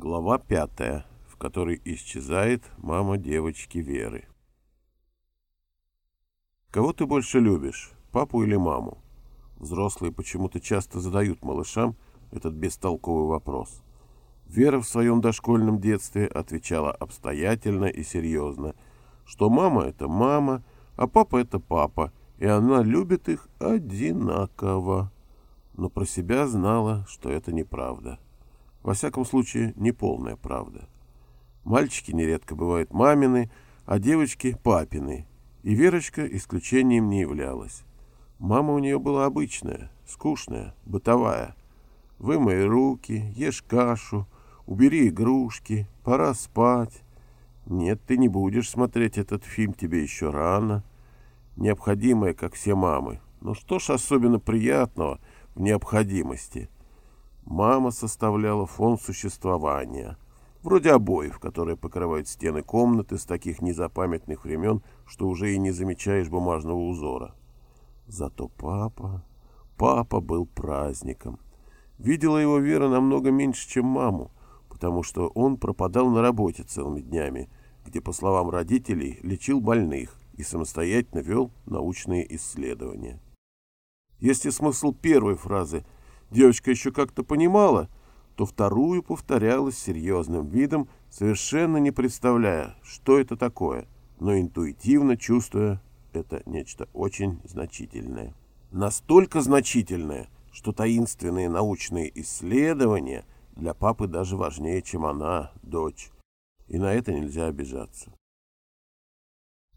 Глава пятая, в которой исчезает мама девочки Веры. Кого ты больше любишь, папу или маму? Взрослые почему-то часто задают малышам этот бестолковый вопрос. Вера в своем дошкольном детстве отвечала обстоятельно и серьезно, что мама — это мама, а папа — это папа, и она любит их одинаково. Но про себя знала, что это неправда. Во всяком случае, неполная правда. Мальчики нередко бывают мамины, а девочки — папины. И Верочка исключением не являлась. Мама у нее была обычная, скучная, бытовая. Вымой руки, ешь кашу, убери игрушки, пора спать. Нет, ты не будешь смотреть этот фильм, тебе еще рано. Необходимое, как все мамы. Ну что ж особенно приятного в необходимости — Мама составляла фон существования, вроде обоев, которые покрывают стены комнаты с таких незапамятных времен, что уже и не замечаешь бумажного узора. Зато папа... Папа был праздником. Видела его Вера намного меньше, чем маму, потому что он пропадал на работе целыми днями, где, по словам родителей, лечил больных и самостоятельно вел научные исследования. Если смысл первой фразы – девочка еще как-то понимала, то вторую повторяла с серьезным видом, совершенно не представляя, что это такое, но интуитивно чувствуя это нечто очень значительное. Настолько значительное, что таинственные научные исследования для папы даже важнее, чем она, дочь. И на это нельзя обижаться.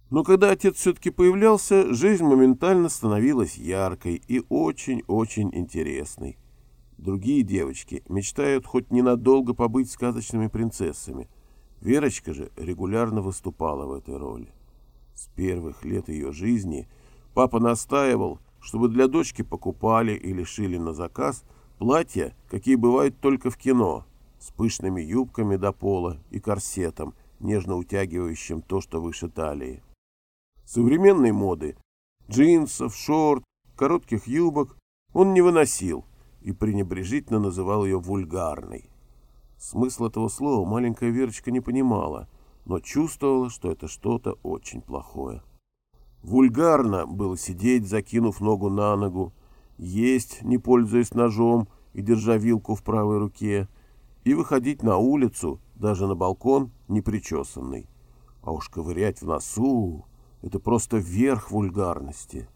Но когда отец все-таки появлялся, жизнь моментально становилась яркой и очень-очень интересной. Другие девочки мечтают хоть ненадолго побыть сказочными принцессами. Верочка же регулярно выступала в этой роли. С первых лет ее жизни папа настаивал, чтобы для дочки покупали или шили на заказ платья, какие бывают только в кино, с пышными юбками до пола и корсетом, нежно утягивающим то, что выше талии. Современной моды, джинсов, шорт, коротких юбок он не выносил, и пренебрежительно называл ее вульгарной. Смысл этого слова маленькая Верочка не понимала, но чувствовала, что это что-то очень плохое. Вульгарно было сидеть, закинув ногу на ногу, есть, не пользуясь ножом и держа вилку в правой руке, и выходить на улицу, даже на балкон, непричесанный. А уж ковырять в носу — это просто верх вульгарности.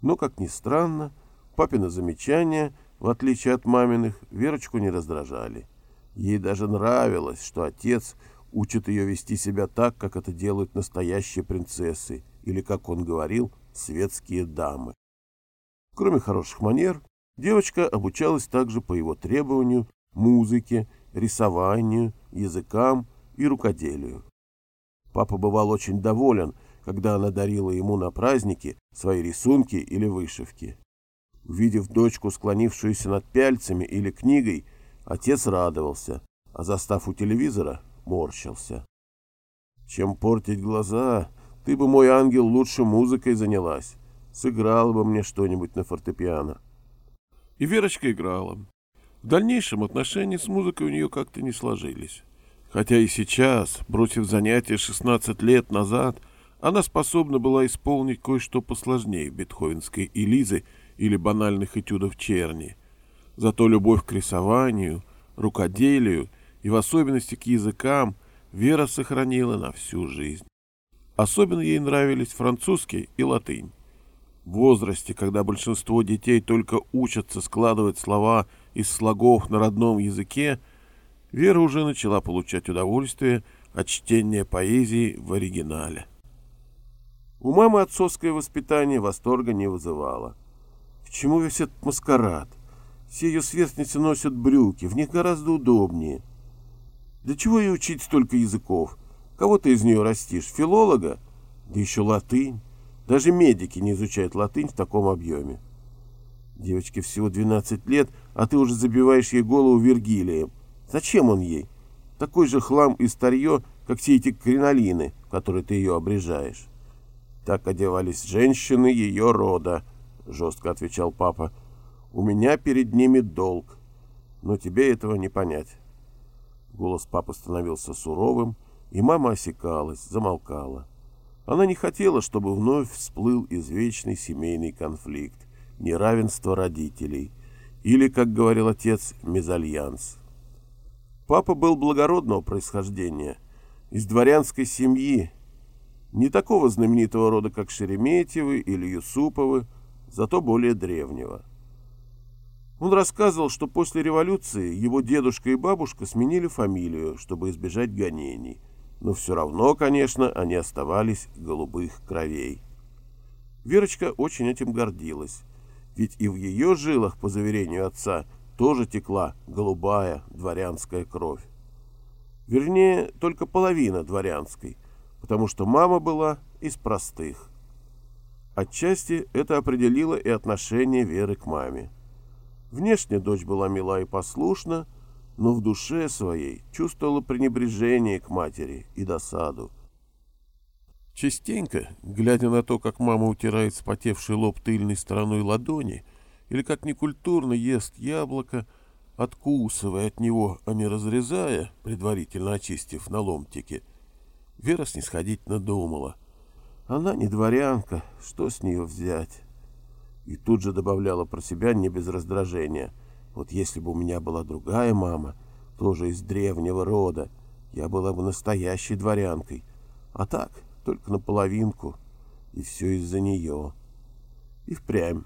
Но, как ни странно, папина замечание — в отличие от маминых, Верочку не раздражали. Ей даже нравилось, что отец учит ее вести себя так, как это делают настоящие принцессы, или, как он говорил, светские дамы. Кроме хороших манер, девочка обучалась также по его требованию музыке, рисованию, языкам и рукоделию. Папа бывал очень доволен, когда она дарила ему на праздники свои рисунки или вышивки. Увидев дочку, склонившуюся над пяльцами или книгой, отец радовался, а застав у телевизора, морщился. Чем портить глаза, ты бы, мой ангел, лучше музыкой занялась. Сыграла бы мне что-нибудь на фортепиано. И Верочка играла. В дальнейшем отношения с музыкой у нее как-то не сложились. Хотя и сейчас, бросив занятия 16 лет назад, она способна была исполнить кое-что посложнее бетховенской Элизы — или банальных этюдов черни. Зато любовь к рисованию, рукоделию и в особенности к языкам Вера сохранила на всю жизнь. Особенно ей нравились французский и латынь. В возрасте, когда большинство детей только учатся складывать слова из слогов на родном языке, Вера уже начала получать удовольствие от чтения поэзии в оригинале. У мамы отцовское воспитание восторга не вызывало. К чему весь этот маскарад? Все ее сверстницы носят брюки, в них гораздо удобнее. Для чего ей учить столько языков? Кого ты из нее растишь? Филолога? Да еще латынь. Даже медики не изучают латынь в таком объеме. Девочке всего 12 лет, а ты уже забиваешь ей голову Вергилием. Зачем он ей? Такой же хлам и старье, как все эти кринолины, которые ты ее обрежаешь. Так одевались женщины ее рода, — жестко отвечал папа. «У меня перед ними долг, но тебе этого не понять». Голос папы становился суровым, и мама осекалась, замолкала. Она не хотела, чтобы вновь всплыл извечный семейный конфликт, неравенство родителей, или, как говорил отец, мезальянс. Папа был благородного происхождения, из дворянской семьи, не такого знаменитого рода, как Шереметьевы или Юсуповы, зато более древнего. Он рассказывал, что после революции его дедушка и бабушка сменили фамилию, чтобы избежать гонений – но все равно, конечно, они оставались голубых кровей. Верочка очень этим гордилась, ведь и в ее жилах, по заверению отца, тоже текла голубая дворянская кровь. Вернее, только половина дворянской, потому что мама была из простых. Отчасти это определило и отношение Веры к маме. Внешне дочь была мила и послушна, но в душе своей чувствовала пренебрежение к матери и досаду. Частенько, глядя на то, как мама утирает спотевший лоб тыльной стороной ладони, или как некультурно ест яблоко, откусывая от него, а не разрезая, предварительно очистив на ломтике, Вера снисходительно думала. Она не дворянка, что с нее взять? И тут же добавляла про себя не без раздражения — вот если бы у меня была другая мама, тоже из древнего рода, я была бы настоящей дворянкой. А так, только наполовинку. И все из-за нее. И впрямь.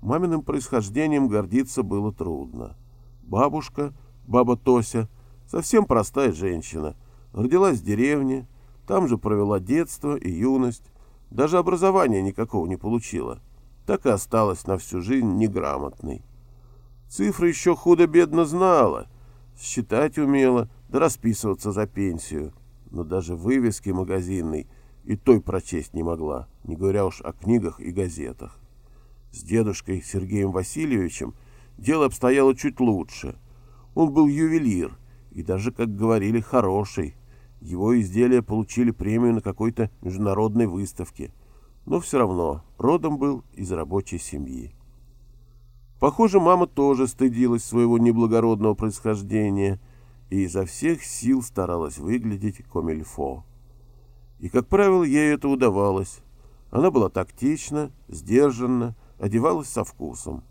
Маминым происхождением гордиться было трудно. Бабушка, баба Тося, совсем простая женщина. Родилась в деревне, там же провела детство и юность. Даже образования никакого не получила. Так и осталась на всю жизнь неграмотной. Цифры еще худо-бедно знала, считать умела, да расписываться за пенсию. Но даже вывески магазинной и той прочесть не могла, не говоря уж о книгах и газетах. С дедушкой Сергеем Васильевичем дело обстояло чуть лучше. Он был ювелир и даже, как говорили, хороший. Его изделия получили премию на какой-то международной выставке. Но все равно родом был из рабочей семьи. Похоже, мама тоже стыдилась своего неблагородного происхождения и изо всех сил старалась выглядеть комильфо. И, как правило, ей это удавалось. Она была тактична, сдержанна, одевалась со вкусом.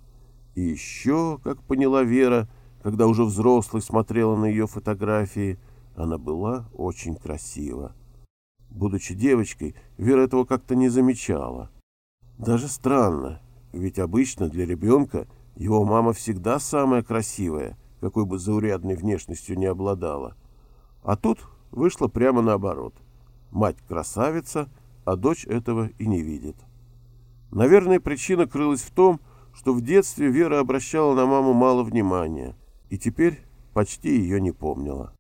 И еще, как поняла Вера, когда уже взрослый смотрела на ее фотографии, она была очень красива. Будучи девочкой, Вера этого как-то не замечала. Даже странно, ведь обычно для ребенка – его мама всегда самая красивая, какой бы заурядной внешностью не обладала. А тут вышло прямо наоборот. Мать красавица, а дочь этого и не видит. Наверное, причина крылась в том, что в детстве Вера обращала на маму мало внимания и теперь почти ее не помнила.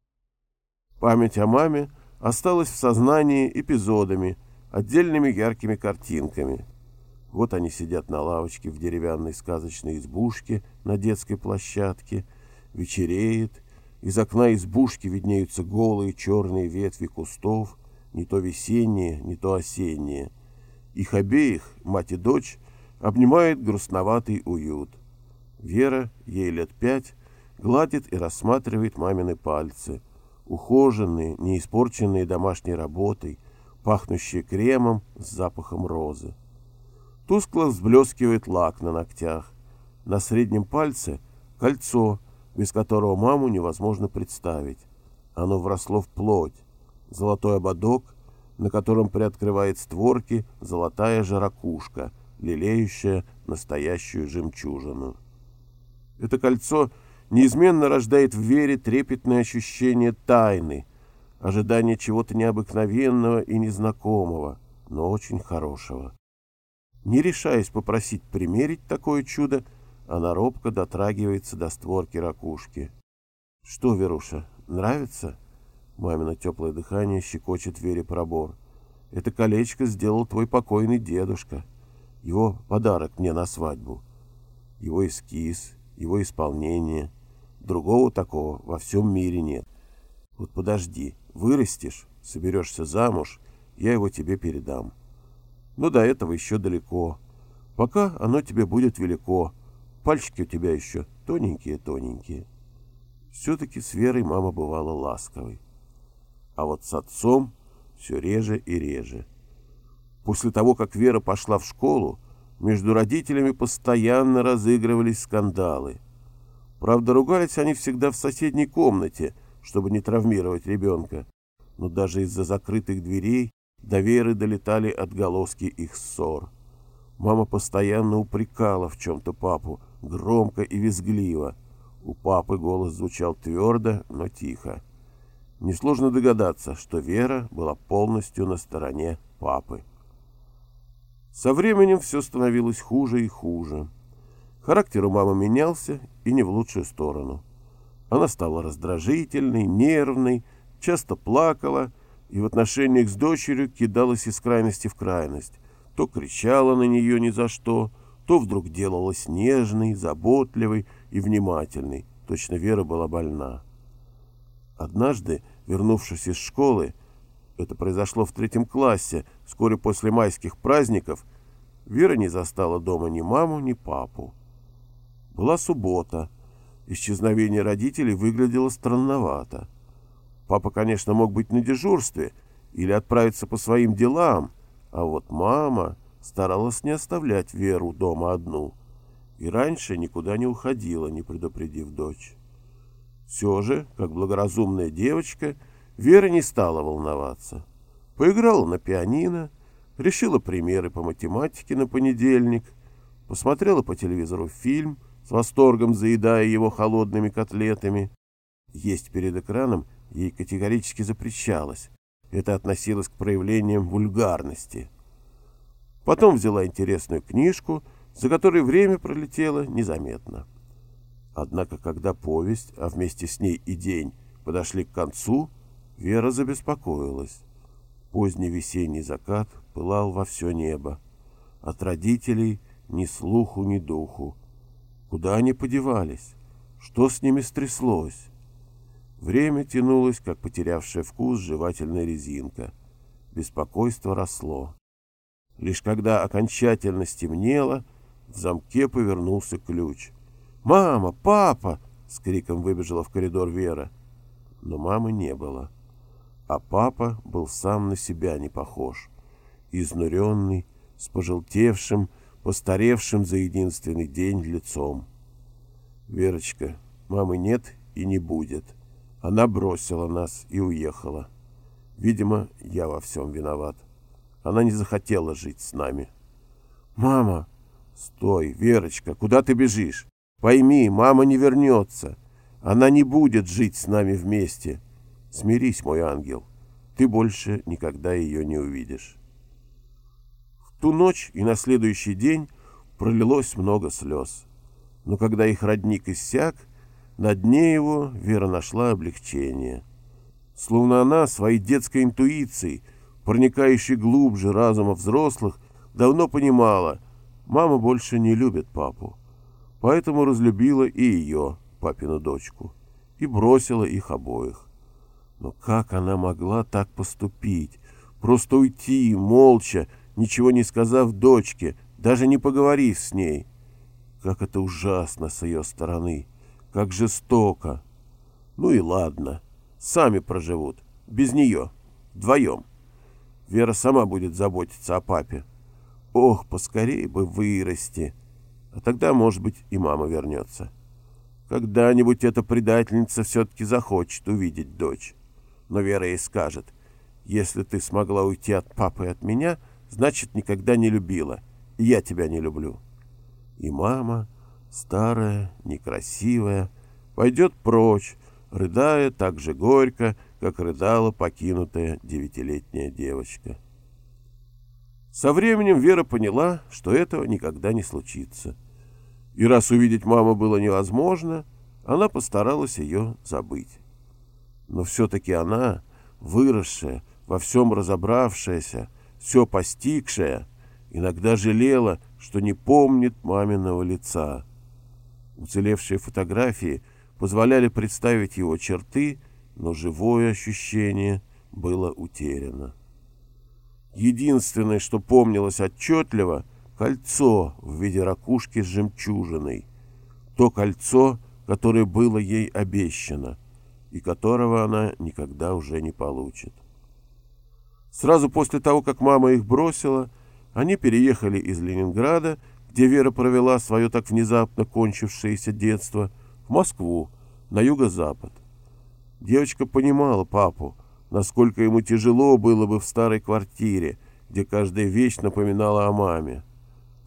Память о маме осталась в сознании эпизодами, отдельными яркими картинками – вот они сидят на лавочке в деревянной сказочной избушке на детской площадке. Вечереет. Из окна избушки виднеются голые черные ветви кустов, не то весенние, не то осенние. Их обеих, мать и дочь, обнимает грустноватый уют. Вера, ей лет пять, гладит и рассматривает мамины пальцы, ухоженные, не испорченные домашней работой, пахнущие кремом с запахом розы. Тускло взблескивает лак на ногтях. На среднем пальце кольцо, без которого маму невозможно представить. Оно вросло в плоть. Золотой ободок, на котором приоткрывает створки золотая же ракушка, лелеющая настоящую жемчужину. Это кольцо неизменно рождает в вере трепетное ощущение тайны, ожидание чего-то необыкновенного и незнакомого, но очень хорошего. Не решаясь попросить примерить такое чудо, она робко дотрагивается до створки ракушки. — Что, Веруша, нравится? Мамино теплое дыхание щекочет Вере пробор. — Это колечко сделал твой покойный дедушка. Его подарок мне на свадьбу. Его эскиз, его исполнение. Другого такого во всем мире нет. Вот подожди, вырастешь, соберешься замуж, я его тебе передам. Но до этого еще далеко. Пока оно тебе будет велико. Пальчики у тебя еще тоненькие-тоненькие. Все-таки с Верой мама бывала ласковой. А вот с отцом все реже и реже. После того, как Вера пошла в школу, между родителями постоянно разыгрывались скандалы. Правда, ругались они всегда в соседней комнате, чтобы не травмировать ребенка. Но даже из-за закрытых дверей до Веры долетали отголоски их ссор. Мама постоянно упрекала в чем-то папу, громко и визгливо. У папы голос звучал твердо, но тихо. Несложно догадаться, что Вера была полностью на стороне папы. Со временем все становилось хуже и хуже. Характер у мамы менялся, и не в лучшую сторону. Она стала раздражительной, нервной, часто плакала и в отношениях с дочерью кидалась из крайности в крайность. То кричала на нее ни за что, то вдруг делалась нежной, заботливой и внимательной. Точно Вера была больна. Однажды, вернувшись из школы, это произошло в третьем классе, вскоре после майских праздников, Вера не застала дома ни маму, ни папу. Была суббота. Исчезновение родителей выглядело странновато. Папа, конечно, мог быть на дежурстве или отправиться по своим делам, а вот мама старалась не оставлять Веру дома одну и раньше никуда не уходила, не предупредив дочь. Все же, как благоразумная девочка, Вера не стала волноваться. Поиграла на пианино, решила примеры по математике на понедельник, посмотрела по телевизору фильм, с восторгом заедая его холодными котлетами. Есть перед экраном ей категорически запрещалось. Это относилось к проявлениям вульгарности. Потом взяла интересную книжку, за которой время пролетело незаметно. Однако, когда повесть, а вместе с ней и день, подошли к концу, Вера забеспокоилась. Поздний весенний закат пылал во все небо. От родителей ни слуху, ни духу. Куда они подевались? Что с ними стряслось? Время тянулось, как потерявшая вкус жевательная резинка. Беспокойство росло. Лишь когда окончательно стемнело, в замке повернулся ключ. «Мама! Папа!» — с криком выбежала в коридор Вера. Но мамы не было. А папа был сам на себя не похож. Изнуренный, с пожелтевшим, постаревшим за единственный день лицом. «Верочка, мамы нет и не будет», она бросила нас и уехала. Видимо, я во всем виноват. Она не захотела жить с нами. «Мама!» «Стой, Верочка, куда ты бежишь? Пойми, мама не вернется. Она не будет жить с нами вместе. Смирись, мой ангел. Ты больше никогда ее не увидишь». Ту ночь и на следующий день пролилось много слез. Но когда их родник иссяк, на дне его Вера нашла облегчение. Словно она своей детской интуицией, проникающей глубже разума взрослых, давно понимала, мама больше не любит папу. Поэтому разлюбила и ее, папину дочку, и бросила их обоих. Но как она могла так поступить? Просто уйти, молча, ничего не сказав дочке, даже не поговорив с ней. Как это ужасно с ее стороны! Как жестоко. Ну и ладно. Сами проживут. Без нее. Вдвоем. Вера сама будет заботиться о папе. Ох, поскорее бы вырасти. А тогда, может быть, и мама вернется. Когда-нибудь эта предательница все-таки захочет увидеть дочь. Но Вера ей скажет, если ты смогла уйти от папы и от меня, значит, никогда не любила. И я тебя не люблю. И мама старая, некрасивая, пойдет прочь, рыдая так же горько, как рыдала покинутая девятилетняя девочка. Со временем Вера поняла, что этого никогда не случится. И раз увидеть маму было невозможно, она постаралась ее забыть. Но все-таки она, выросшая, во всем разобравшаяся, все постигшая, иногда жалела, что не помнит маминого лица. Уцелевшие фотографии позволяли представить его черты, но живое ощущение было утеряно. Единственное, что помнилось отчетливо — кольцо в виде ракушки с жемчужиной. То кольцо, которое было ей обещано и которого она никогда уже не получит. Сразу после того, как мама их бросила, они переехали из Ленинграда, где Вера провела свое так внезапно кончившееся детство, в Москву, на юго-запад. Девочка понимала папу, насколько ему тяжело было бы в старой квартире, где каждая вещь напоминала о маме.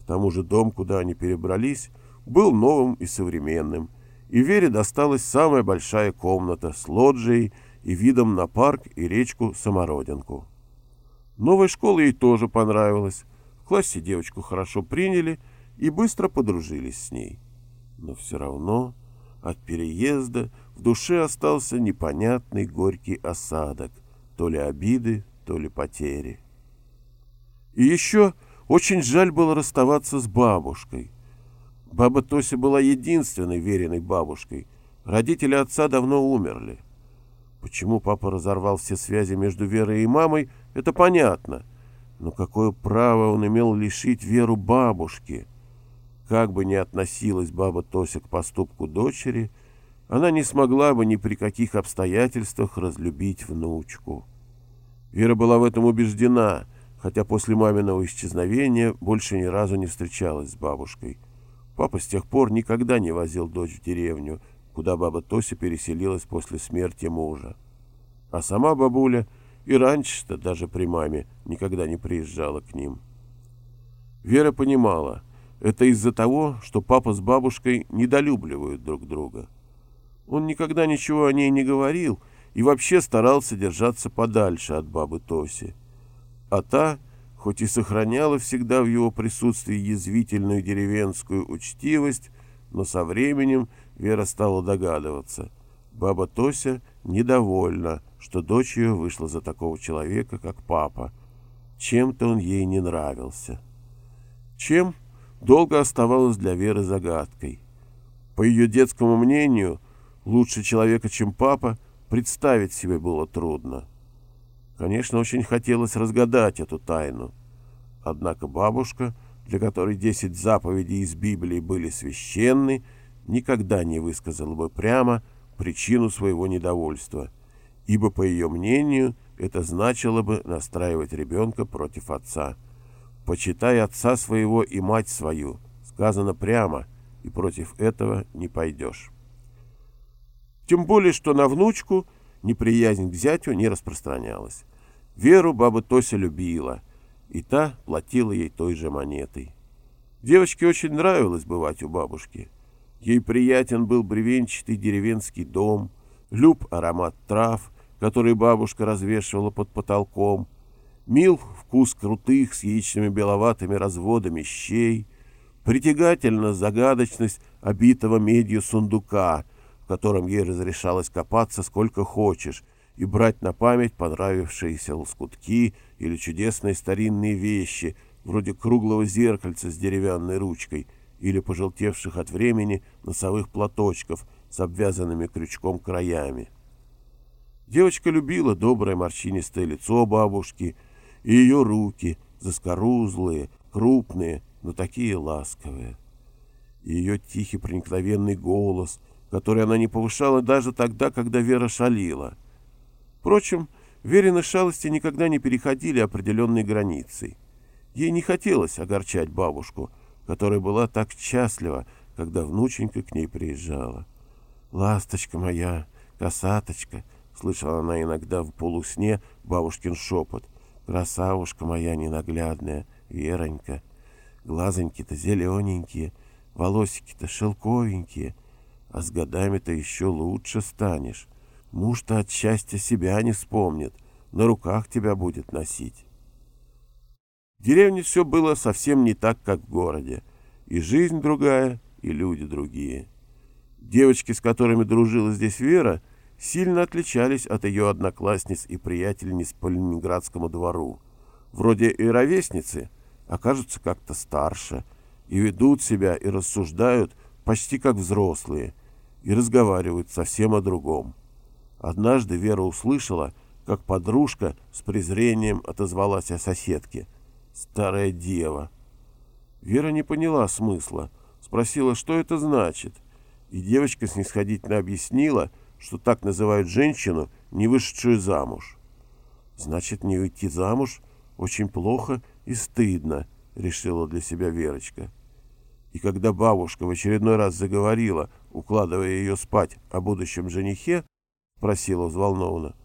К тому же дом, куда они перебрались, был новым и современным, и Вере досталась самая большая комната с лоджией и видом на парк и речку Самородинку. Новая школа ей тоже понравилась. В классе девочку хорошо приняли и быстро подружились с ней. Но все равно от переезда в душе остался непонятный горький осадок, то ли обиды, то ли потери. И еще очень жаль было расставаться с бабушкой. Баба Тося была единственной веренной бабушкой. Родители отца давно умерли. Почему папа разорвал все связи между Верой и мамой, это понятно. Но какое право он имел лишить Веру бабушки? Как бы ни относилась баба Тося к поступку дочери, она не смогла бы ни при каких обстоятельствах разлюбить внучку. Вера была в этом убеждена, хотя после маминого исчезновения больше ни разу не встречалась с бабушкой. Папа с тех пор никогда не возил дочь в деревню, куда баба Тося переселилась после смерти мужа. А сама бабуля и раньше-то даже при маме никогда не приезжала к ним. Вера понимала, это из-за того, что папа с бабушкой недолюбливают друг друга. Он никогда ничего о ней не говорил и вообще старался держаться подальше от бабы Тоси. А та, хоть и сохраняла всегда в его присутствии язвительную деревенскую учтивость, но со временем Вера стала догадываться. Баба Тося недовольна, что дочь ее вышла за такого человека, как папа. Чем-то он ей не нравился. Чем долго оставалось для Веры загадкой. По ее детскому мнению, лучше человека, чем папа, представить себе было трудно. Конечно, очень хотелось разгадать эту тайну. Однако бабушка, для которой десять заповедей из Библии были священны, никогда не высказала бы прямо причину своего недовольства – ибо, по ее мнению, это значило бы настраивать ребенка против отца. «Почитай отца своего и мать свою», сказано прямо, и против этого не пойдешь. Тем более, что на внучку неприязнь к зятю не распространялась. Веру баба Тося любила, и та платила ей той же монетой. Девочке очень нравилось бывать у бабушки. Ей приятен был бревенчатый деревенский дом, люб аромат трав, который бабушка развешивала под потолком, мил вкус крутых с яичными беловатыми разводами щей, притягательна загадочность обитого медью сундука, в котором ей разрешалось копаться сколько хочешь и брать на память понравившиеся лоскутки или чудесные старинные вещи, вроде круглого зеркальца с деревянной ручкой или пожелтевших от времени носовых платочков с обвязанными крючком краями. Девочка любила доброе морщинистое лицо бабушки и ее руки, заскорузлые, крупные, но такие ласковые. И ее тихий проникновенный голос, который она не повышала даже тогда, когда Вера шалила. Впрочем, Верины шалости никогда не переходили определенной границей. Ей не хотелось огорчать бабушку, которая была так счастлива, когда внученька к ней приезжала. «Ласточка моя, косаточка!» Слышала она иногда в полусне бабушкин шепот. «Красавушка моя ненаглядная, Веронька! Глазоньки-то зелененькие, волосики-то шелковенькие, а с годами-то еще лучше станешь. Муж-то от счастья себя не вспомнит, на руках тебя будет носить». В деревне все было совсем не так, как в городе. И жизнь другая, и люди другие. Девочки, с которыми дружила здесь Вера, — сильно отличались от ее одноклассниц и приятельниц по Ленинградскому двору. Вроде и ровесницы, окажутся как-то старше, и ведут себя и рассуждают почти как взрослые, и разговаривают совсем о другом. Однажды Вера услышала, как подружка с презрением отозвалась о соседке. «Старая дева». Вера не поняла смысла, спросила, что это значит, И девочка снисходительно объяснила, что так называют женщину, не вышедшую замуж. «Значит, не уйти замуж очень плохо и стыдно», — решила для себя Верочка. И когда бабушка в очередной раз заговорила, укладывая ее спать о будущем женихе, просила взволнованно,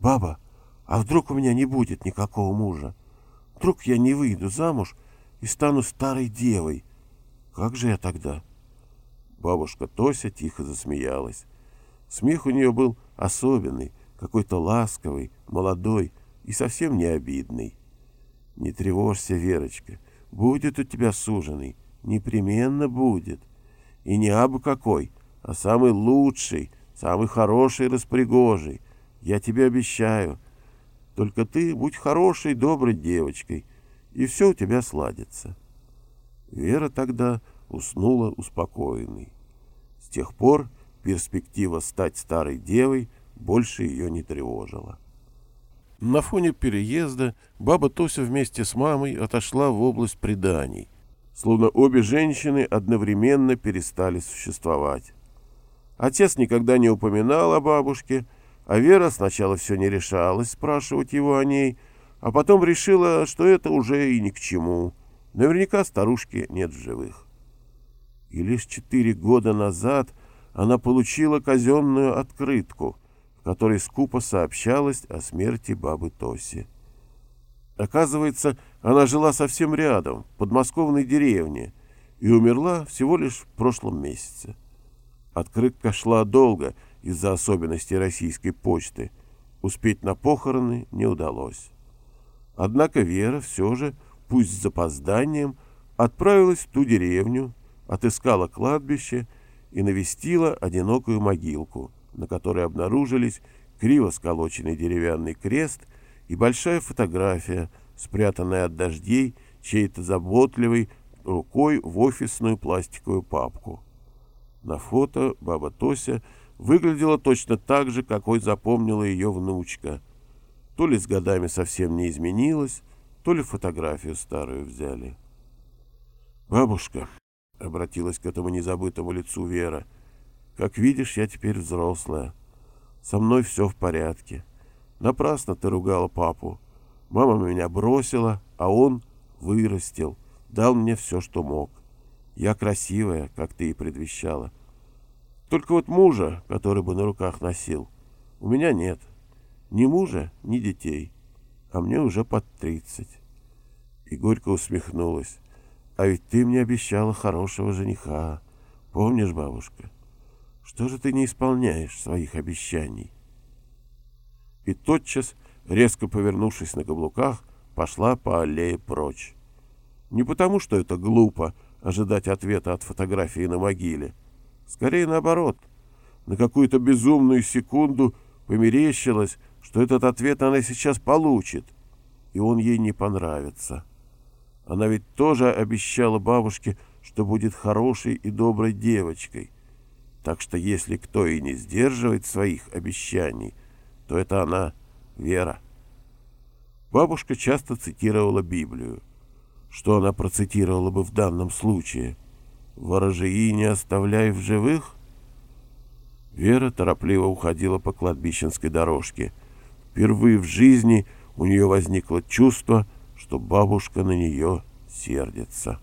«Баба, а вдруг у меня не будет никакого мужа? Вдруг я не выйду замуж и стану старой девой? Как же я тогда?» Бабушка Тося тихо засмеялась. Смех у нее был особенный, какой-то ласковый, молодой и совсем не обидный. «Не тревожься, Верочка, будет у тебя суженый, непременно будет. И не абы какой, а самый лучший, самый хороший распрягожий. Я тебе обещаю. Только ты будь хорошей, доброй девочкой, и все у тебя сладится». Вера тогда уснула успокоенной. С тех пор перспектива стать старой девой больше ее не тревожила. На фоне переезда баба Тося вместе с мамой отошла в область преданий, словно обе женщины одновременно перестали существовать. Отец никогда не упоминал о бабушке, а Вера сначала все не решалась спрашивать его о ней, а потом решила, что это уже и ни к чему. Наверняка старушки нет в живых. И лишь четыре года назад она получила казенную открытку, в которой скупо сообщалось о смерти бабы Тоси. Оказывается, она жила совсем рядом, в подмосковной деревне, и умерла всего лишь в прошлом месяце. Открытка шла долго из-за особенностей российской почты. Успеть на похороны не удалось. Однако Вера все же, пусть с запозданием, отправилась в ту деревню, отыскала кладбище и навестила одинокую могилку, на которой обнаружились криво сколоченный деревянный крест и большая фотография, спрятанная от дождей чьей-то заботливой рукой в офисную пластиковую папку. На фото баба Тося выглядела точно так же, какой запомнила ее внучка. То ли с годами совсем не изменилась, то ли фотографию старую взяли. «Бабушка», — обратилась к этому незабытому лицу Вера. «Как видишь, я теперь взрослая. Со мной все в порядке. Напрасно ты ругала папу. Мама меня бросила, а он вырастил, дал мне все, что мог. Я красивая, как ты и предвещала. Только вот мужа, который бы на руках носил, у меня нет. Ни мужа, ни детей. А мне уже под тридцать». И горько усмехнулась. А ведь ты мне обещала хорошего жениха. Помнишь, бабушка? Что же ты не исполняешь своих обещаний? И тотчас, резко повернувшись на каблуках, пошла по аллее прочь. Не потому, что это глупо ожидать ответа от фотографии на могиле. Скорее наоборот. На какую-то безумную секунду померещилось, что этот ответ она сейчас получит, и он ей не понравится. Она ведь тоже обещала бабушке, что будет хорошей и доброй девочкой. Так что если кто и не сдерживает своих обещаний, то это она, Вера. Бабушка часто цитировала Библию. Что она процитировала бы в данном случае? «Ворожии не оставляй в живых?» Вера торопливо уходила по кладбищенской дорожке. Впервые в жизни у нее возникло чувство – что бабушка на нее сердится.